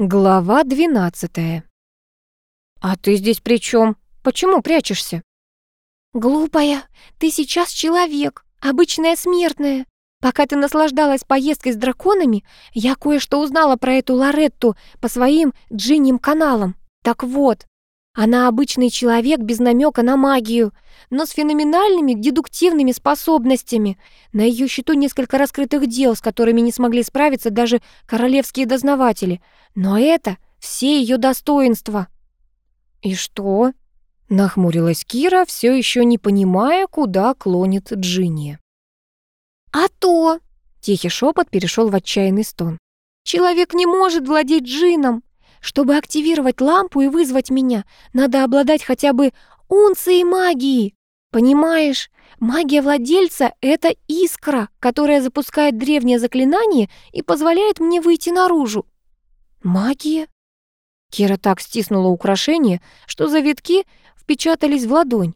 Глава 12. А ты здесь при чем? Почему прячешься? Глупая, ты сейчас человек, обычная смертная. Пока ты наслаждалась поездкой с драконами, я кое-что узнала про эту Лоретту по своим джинним каналам. Так вот, она обычный человек без намека на магию, но с феноменальными дедуктивными способностями. На ее счету несколько раскрытых дел, с которыми не смогли справиться даже королевские дознаватели. Но это все ее достоинства. «И что?» — нахмурилась Кира, все еще не понимая, куда клонит Джинни. «А то!» — тихий шепот перешел в отчаянный стон. «Человек не может владеть джином. Чтобы активировать лампу и вызвать меня, надо обладать хотя бы унцией магии. Понимаешь, магия владельца — это искра, которая запускает древнее заклинание и позволяет мне выйти наружу. Магия? Кира так стиснула украшение, что завитки впечатались в ладонь.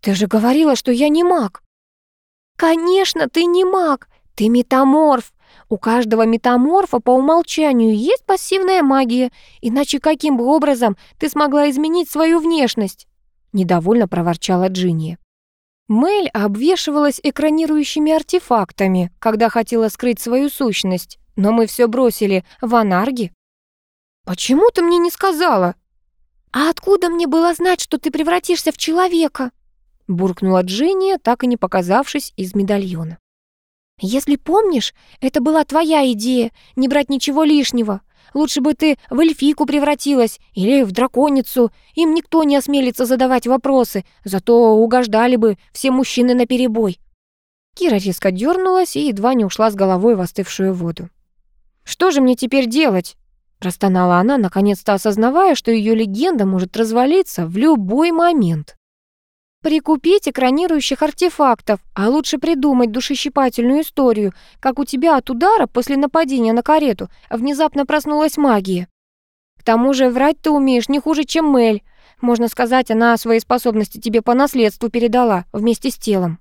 Ты же говорила, что я не маг. Конечно, ты не маг, ты метаморф. У каждого метаморфа по умолчанию есть пассивная магия, иначе каким бы образом ты смогла изменить свою внешность? Недовольно проворчала Джинни. Мэль обвешивалась экранирующими артефактами, когда хотела скрыть свою сущность, но мы все бросили в анарги. «Почему ты мне не сказала?» «А откуда мне было знать, что ты превратишься в человека?» буркнула Джинни, так и не показавшись из медальона. «Если помнишь, это была твоя идея, не брать ничего лишнего. Лучше бы ты в эльфийку превратилась или в драконицу. Им никто не осмелится задавать вопросы, зато угождали бы все мужчины наперебой». Кира резко дернулась и едва не ушла с головой в остывшую воду. «Что же мне теперь делать?» Простонала она, наконец-то осознавая, что ее легенда может развалиться в любой момент. Прикупить экранирующих артефактов, а лучше придумать душещипательную историю, как у тебя от удара после нападения на карету внезапно проснулась магия. К тому же врать ты умеешь не хуже, чем Мель. Можно сказать, она свои способности тебе по наследству передала вместе с телом.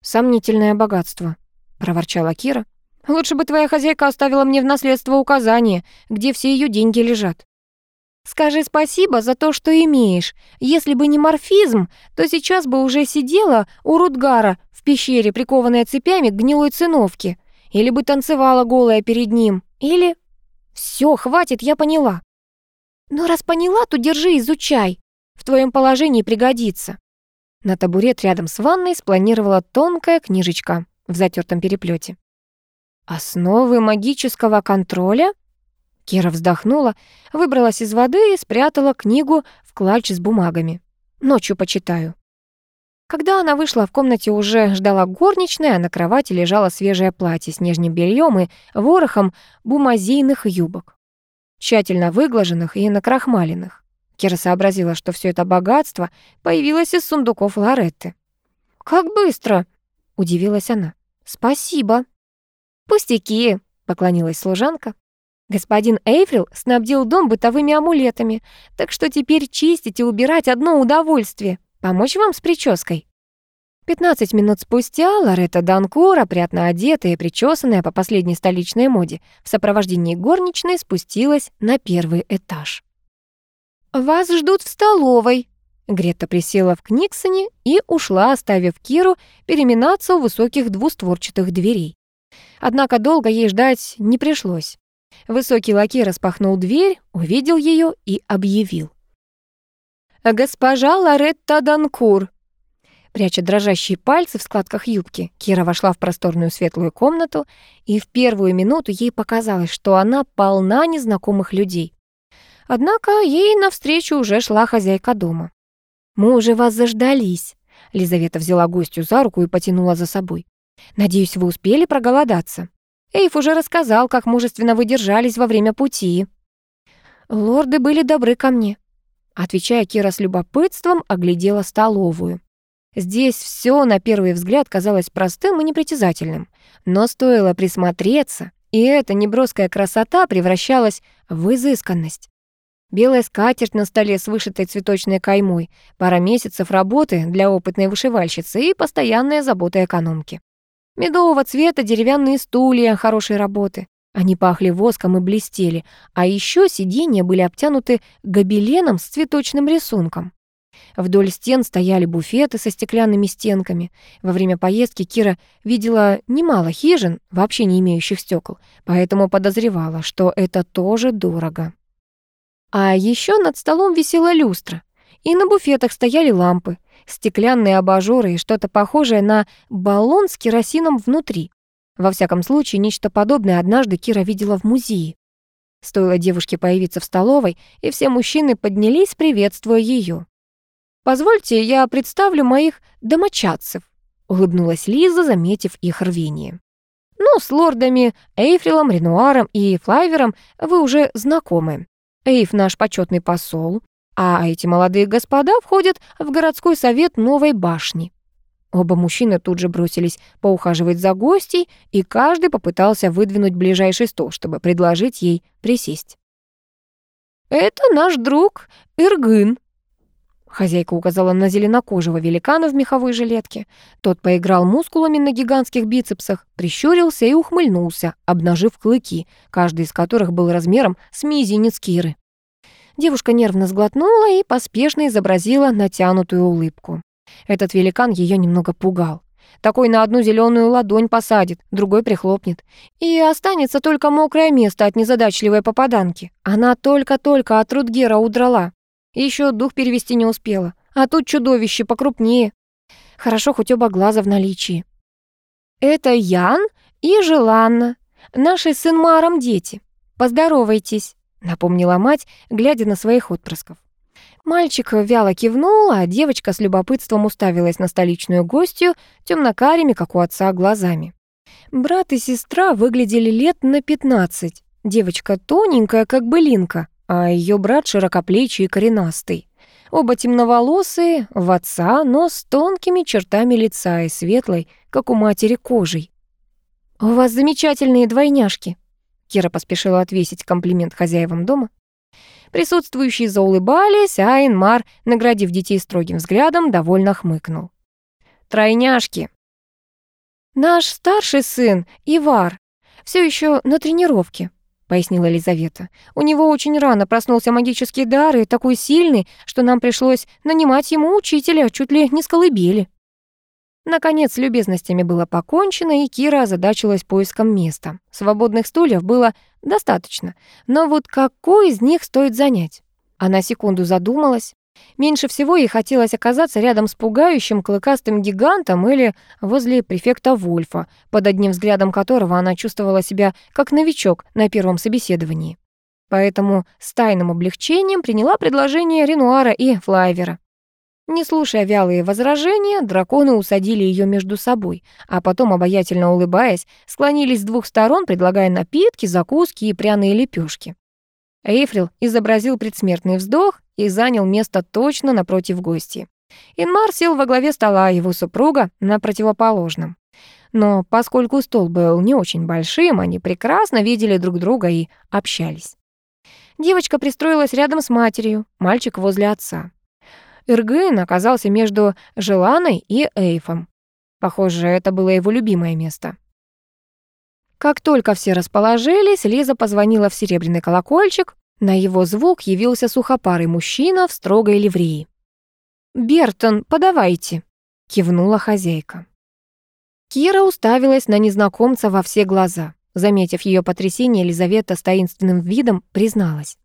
«Сомнительное богатство», — проворчала Кира. «Лучше бы твоя хозяйка оставила мне в наследство указание, где все ее деньги лежат». Скажи спасибо за то, что имеешь. Если бы не морфизм, то сейчас бы уже сидела у Рудгара в пещере, прикованная цепями к гнилой циновке. Или бы танцевала голая перед ним. Или... Все, хватит, я поняла. Ну, раз поняла, то держи, изучай. В твоем положении пригодится. На табурет рядом с ванной спланировала тонкая книжечка в затертом переплете. «Основы магического контроля?» Кира вздохнула, выбралась из воды и спрятала книгу в клатч с бумагами. Ночью почитаю. Когда она вышла, в комнате уже ждала горничная, а на кровати лежало свежее платье с нижним бельем и ворохом бумазийных юбок, тщательно выглаженных и накрахмаленных. Кира сообразила, что все это богатство появилось из сундуков Лоретты. «Как быстро!» — удивилась она. «Спасибо!» «Пустяки!» — поклонилась служанка. Господин Эйфрил снабдил дом бытовыми амулетами, так что теперь чистить и убирать одно удовольствие. Помочь вам с прической?» Пятнадцать минут спустя Лоретта Данкур, опрятно одетая и причесанная по последней столичной моде, в сопровождении горничной спустилась на первый этаж. «Вас ждут в столовой», Грета присела в Книксоне и ушла, оставив Киру переминаться у высоких двустворчатых дверей. Однако долго ей ждать не пришлось. Высокий лакей распахнул дверь, увидел ее и объявил. «Госпожа Лоретта Данкур!» Пряча дрожащие пальцы в складках юбки, Кира вошла в просторную светлую комнату, и в первую минуту ей показалось, что она полна незнакомых людей. Однако ей навстречу уже шла хозяйка дома. «Мы уже вас заждались», — Лизавета взяла гостью за руку и потянула за собой. «Надеюсь, вы успели проголодаться». Эйф уже рассказал, как мужественно вы держались во время пути. Лорды были добры ко мне. Отвечая, Кира с любопытством оглядела столовую. Здесь все на первый взгляд казалось простым и непритязательным. Но стоило присмотреться, и эта неброская красота превращалась в изысканность. Белая скатерть на столе с вышитой цветочной каймой, пара месяцев работы для опытной вышивальщицы и постоянная забота экономки. Медового цвета деревянные стулья хорошей работы. Они пахли воском и блестели, а еще сиденья были обтянуты гобеленом с цветочным рисунком. Вдоль стен стояли буфеты со стеклянными стенками. Во время поездки Кира видела немало хижин, вообще не имеющих стекол, поэтому подозревала, что это тоже дорого. А еще над столом висела люстра, и на буфетах стояли лампы, стеклянные абажуры и что-то похожее на баллон с керосином внутри. Во всяком случае, нечто подобное однажды Кира видела в музее. Стоило девушке появиться в столовой, и все мужчины поднялись, приветствуя ее. «Позвольте, я представлю моих домочадцев», — улыбнулась Лиза, заметив их рвение. «Ну, с лордами Эйфрилом, Ренуаром и Флайвером вы уже знакомы. Эйф наш почетный посол, а эти молодые господа входят в городской совет Новой башни». Оба мужчины тут же бросились поухаживать за гостей, и каждый попытался выдвинуть ближайший стол, чтобы предложить ей присесть. «Это наш друг Иргын», Хозяйка указала на зеленокожего великана в меховой жилетке. Тот поиграл мускулами на гигантских бицепсах, прищурился и ухмыльнулся, обнажив клыки, каждый из которых был размером с мизинец Киры. Девушка нервно сглотнула и поспешно изобразила натянутую улыбку. Этот великан ее немного пугал. Такой на одну зеленую ладонь посадит, другой прихлопнет. И останется только мокрое место от незадачливой попаданки. Она только-только от Рутгера удрала. Еще дух перевести не успела. А тут чудовище покрупнее. Хорошо, хоть оба глаза в наличии. Это Ян и Желанна, наши с Инмаром дети. Поздоровайтесь, напомнила мать, глядя на своих отпрысков. Мальчик вяло кивнул, а девочка с любопытством уставилась на столичную гостью темно-карими, как у отца, глазами. Брат и сестра выглядели лет на пятнадцать. Девочка тоненькая, как былинка, а ее брат широкоплечий и коренастый. Оба темноволосые, в отца, но с тонкими чертами лица и светлой, как у матери, кожей. «У вас замечательные двойняшки», — Кира поспешила отвесить комплимент хозяевам дома. Присутствующие заулыбались, а Инмар, наградив детей строгим взглядом, довольно хмыкнул. «Тройняшки». «Наш старший сын, Ивар, все еще на тренировке», — пояснила Елизавета. «У него очень рано проснулся магический дар, и такой сильный, что нам пришлось нанимать ему учителя, чуть ли не с колыбели». Наконец, любезностями было покончено, и Кира озадачилась поиском места. Свободных стульев было достаточно, но вот какой из них стоит занять? Она секунду задумалась. Меньше всего ей хотелось оказаться рядом с пугающим клыкастым гигантом или возле префекта Вольфа, под одним взглядом которого она чувствовала себя как новичок на первом собеседовании. Поэтому с тайным облегчением приняла предложение Ренуара и Флайвера. Не слушая вялые возражения, драконы усадили ее между собой, а потом, обаятельно улыбаясь, склонились с двух сторон, предлагая напитки, закуски и пряные лепешки. Эйфрил изобразил предсмертный вздох и занял место точно напротив гостей. Инмар сел во главе стола, его супруга на противоположном. Но поскольку стол был не очень большим, они прекрасно видели друг друга и общались. Девочка пристроилась рядом с матерью, мальчик возле отца. Иргын оказался между Желаной и Эйфом. Похоже, это было его любимое место. Как только все расположились, Лиза позвонила в серебряный колокольчик. На его звук явился сухопарый мужчина в строгой ливреи. «Бертон, подавайте», — кивнула хозяйка. Кира уставилась на незнакомца во все глаза. Заметив ее потрясение, Елизавета с таинственным видом призналась.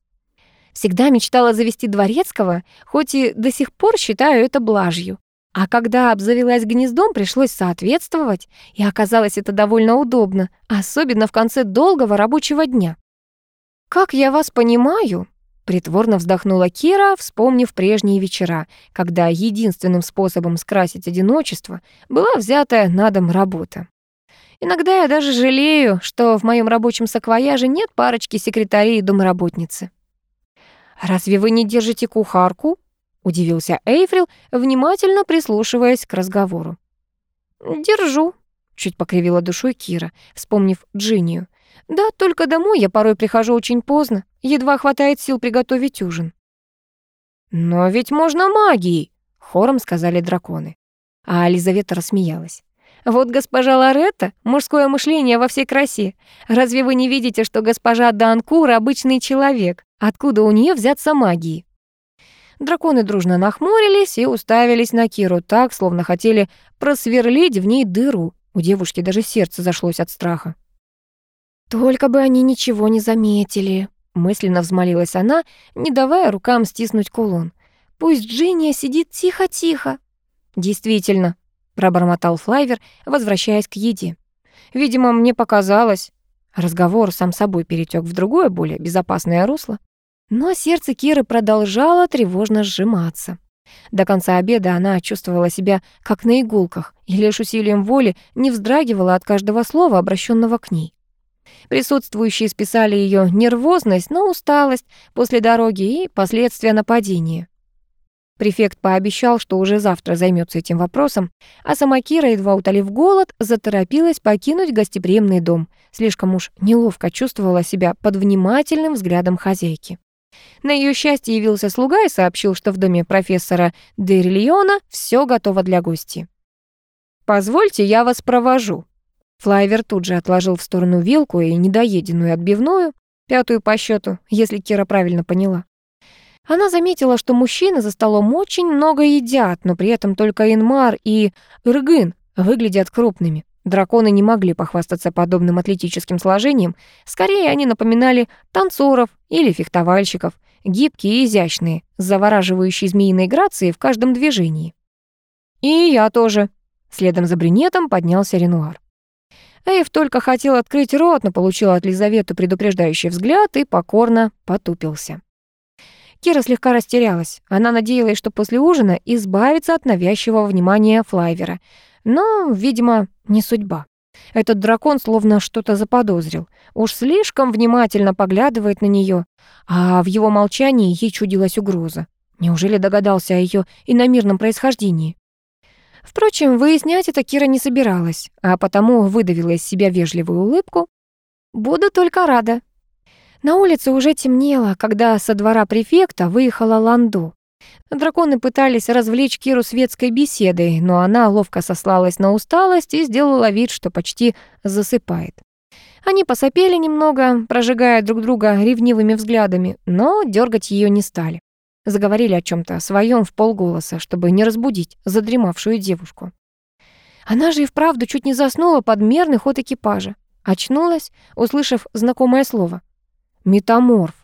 «Всегда мечтала завести дворецкого, хоть и до сих пор считаю это блажью. А когда обзавелась гнездом, пришлось соответствовать, и оказалось это довольно удобно, особенно в конце долгого рабочего дня. «Как я вас понимаю?» Притворно вздохнула Кира, вспомнив прежние вечера, когда единственным способом скрасить одиночество была взятая на дом работа. Иногда я даже жалею, что в моем рабочем саквояже нет парочки секретарей и домработницы. «Разве вы не держите кухарку?» — удивился Эйфрил, внимательно прислушиваясь к разговору. «Держу», — чуть покривила душой Кира, вспомнив Джинию. «Да, только домой я порой прихожу очень поздно, едва хватает сил приготовить ужин». «Но ведь можно магией», — хором сказали драконы. А Елизавета рассмеялась. Вот госпожа Лоретта — мужское мышление во всей красе. Разве вы не видите, что госпожа Данкур — обычный человек? Откуда у нее взяться магии?» Драконы дружно нахмурились и уставились на Киру так, словно хотели просверлить в ней дыру. У девушки даже сердце зашлось от страха. «Только бы они ничего не заметили», — мысленно взмолилась она, не давая рукам стиснуть кулон. «Пусть Джинния сидит тихо-тихо». «Действительно», — пробормотал Флайвер, возвращаясь к еде. «Видимо, мне показалось». Разговор сам собой перетек в другое, более безопасное русло. Но сердце Киры продолжало тревожно сжиматься. До конца обеда она чувствовала себя как на иголках и лишь усилием воли не вздрагивала от каждого слова, обращенного к ней. Присутствующие списали ее нервозность на усталость после дороги и последствия нападения. Префект пообещал, что уже завтра займется этим вопросом, а сама Кира, едва утолив голод, заторопилась покинуть гостеприимный дом. Слишком уж неловко чувствовала себя под внимательным взглядом хозяйки. На ее счастье явился слуга и сообщил, что в доме профессора Дерильона все готово для гостей. «Позвольте, я вас провожу». Флайвер тут же отложил в сторону вилку и недоеденную отбивную, пятую по счету, если Кира правильно поняла. Она заметила, что мужчины за столом очень много едят, но при этом только Инмар и Иргын выглядят крупными. Драконы не могли похвастаться подобным атлетическим сложением, скорее они напоминали танцоров или фехтовальщиков, гибкие и изящные, с завораживающей змеиной грацией в каждом движении. «И я тоже», — следом за брюнетом поднялся Ренуар. Эйв только хотел открыть рот, но получил от Лизаветы предупреждающий взгляд и покорно потупился. Кира слегка растерялась. Она надеялась, что после ужина избавится от навязчивого внимания Флайвера — но, видимо, не судьба. Этот дракон словно что-то заподозрил. Уж слишком внимательно поглядывает на нее, а в его молчании ей чудилась угроза. Неужели догадался о ее иномирном происхождении? Впрочем, выяснять это Кира не собиралась, а потому выдавила из себя вежливую улыбку. «Буду только рада». На улице уже темнело, когда со двора префекта выехала Ланду. Драконы пытались развлечь Киру светской беседой, но она ловко сослалась на усталость и сделала вид, что почти засыпает. Они посопели немного, прожигая друг друга ревнивыми взглядами, но дергать ее не стали. Заговорили о чем то своем в полголоса, чтобы не разбудить задремавшую девушку. Она же и вправду чуть не заснула под мерный ход экипажа. Очнулась, услышав знакомое слово. «Метаморф».